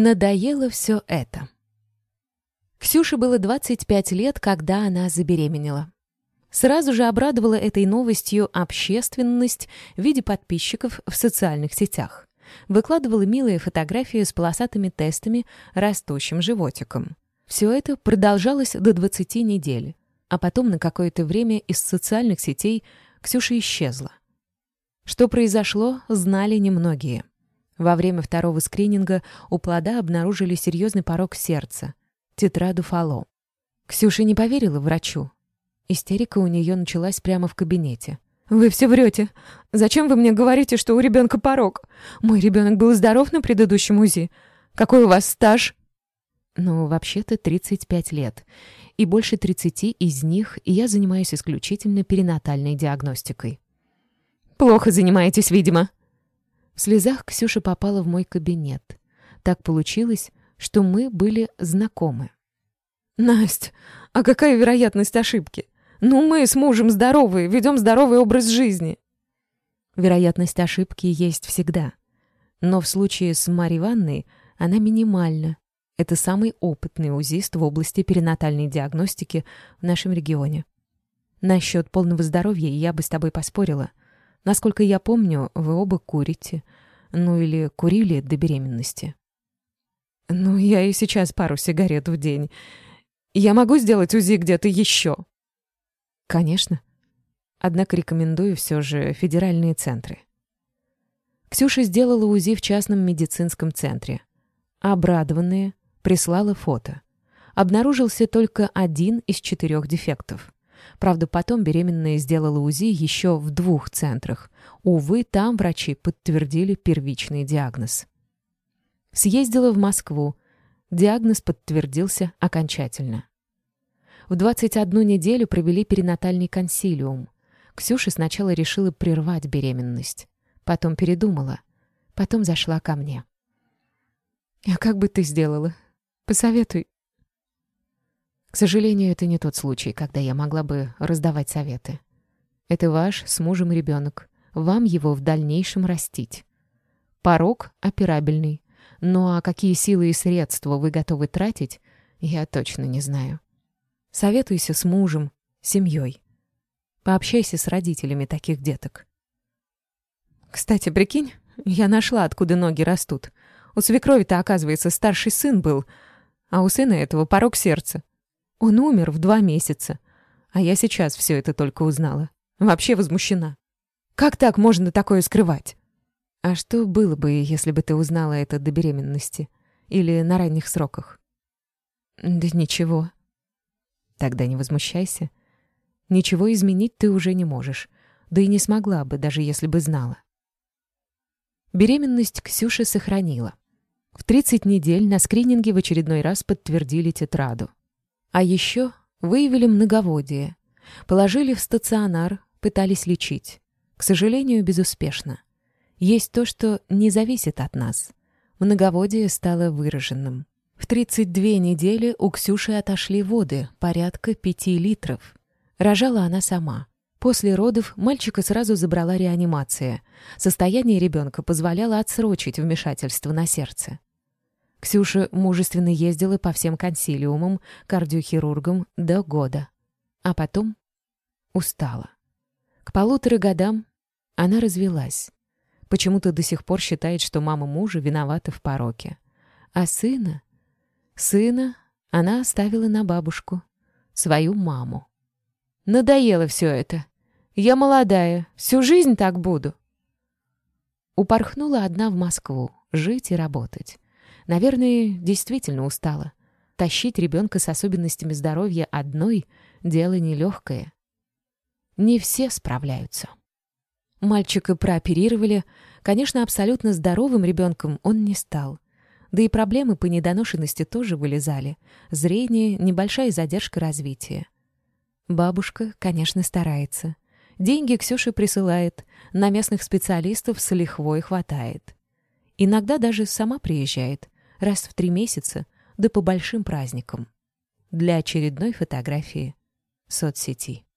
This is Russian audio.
Надоело все это. Ксюше было 25 лет, когда она забеременела. Сразу же обрадовала этой новостью общественность в виде подписчиков в социальных сетях. Выкладывала милые фотографии с полосатыми тестами, растущим животиком. Все это продолжалось до 20 недель, а потом на какое-то время из социальных сетей Ксюша исчезла. Что произошло, знали немногие. Во время второго скрининга у плода обнаружили серьезный порог сердца — тетраду Фало. Ксюша не поверила врачу. Истерика у нее началась прямо в кабинете. «Вы все врете. Зачем вы мне говорите, что у ребенка порог? Мой ребенок был здоров на предыдущем УЗИ. Какой у вас стаж?» «Ну, вообще-то 35 лет. И больше 30 из них я занимаюсь исключительно перинатальной диагностикой». «Плохо занимаетесь, видимо», в слезах Ксюша попала в мой кабинет. Так получилось, что мы были знакомы. «Настя, а какая вероятность ошибки? Ну, мы с мужем здоровые, ведем здоровый образ жизни». Вероятность ошибки есть всегда. Но в случае с Марьей Ивановной она минимальна. Это самый опытный УЗИст в области перинатальной диагностики в нашем регионе. Насчет полного здоровья я бы с тобой поспорила. Насколько я помню, вы оба курите. Ну или курили до беременности. Ну, я и сейчас пару сигарет в день. Я могу сделать УЗИ где-то еще? Конечно. Однако рекомендую все же федеральные центры. Ксюша сделала УЗИ в частном медицинском центре. Обрадованная, прислала фото. Обнаружился только один из четырех дефектов. Правда, потом беременная сделала УЗИ еще в двух центрах. Увы, там врачи подтвердили первичный диагноз. Съездила в Москву. Диагноз подтвердился окончательно. В 21 неделю провели перинатальный консилиум. Ксюша сначала решила прервать беременность. Потом передумала. Потом зашла ко мне. «А как бы ты сделала? Посоветуй». К сожалению, это не тот случай, когда я могла бы раздавать советы. Это ваш с мужем ребенок. Вам его в дальнейшем растить. Порог операбельный. Ну а какие силы и средства вы готовы тратить, я точно не знаю. Советуйся с мужем, семьей. Пообщайся с родителями таких деток. Кстати, прикинь, я нашла, откуда ноги растут. У свекрови-то, оказывается, старший сын был, а у сына этого порог сердца. Он умер в два месяца. А я сейчас все это только узнала. Вообще возмущена. Как так можно такое скрывать? А что было бы, если бы ты узнала это до беременности? Или на ранних сроках? Да ничего. Тогда не возмущайся. Ничего изменить ты уже не можешь. Да и не смогла бы, даже если бы знала. Беременность Ксюша сохранила. В 30 недель на скрининге в очередной раз подтвердили тетраду. А еще выявили многоводие. Положили в стационар, пытались лечить. К сожалению, безуспешно. Есть то, что не зависит от нас. Многоводие стало выраженным. В 32 недели у Ксюши отошли воды, порядка 5 литров. Рожала она сама. После родов мальчика сразу забрала реанимация. Состояние ребенка позволяло отсрочить вмешательство на сердце. Ксюша мужественно ездила по всем консилиумам, кардиохирургам до года. А потом устала. К полутора годам она развелась. Почему-то до сих пор считает, что мама мужа виновата в пороке. А сына? Сына она оставила на бабушку, свою маму. Надоело все это. Я молодая, всю жизнь так буду. Упорхнула одна в Москву, жить и работать. Наверное, действительно устала. Тащить ребенка с особенностями здоровья одной — дело нелегкое. Не все справляются. Мальчика прооперировали. Конечно, абсолютно здоровым ребенком он не стал. Да и проблемы по недоношенности тоже вылезали. Зрение, небольшая задержка развития. Бабушка, конечно, старается. Деньги Ксюша присылает. На местных специалистов с лихвой хватает. Иногда даже сама приезжает раз в три месяца, да по большим праздникам. Для очередной фотографии соцсети.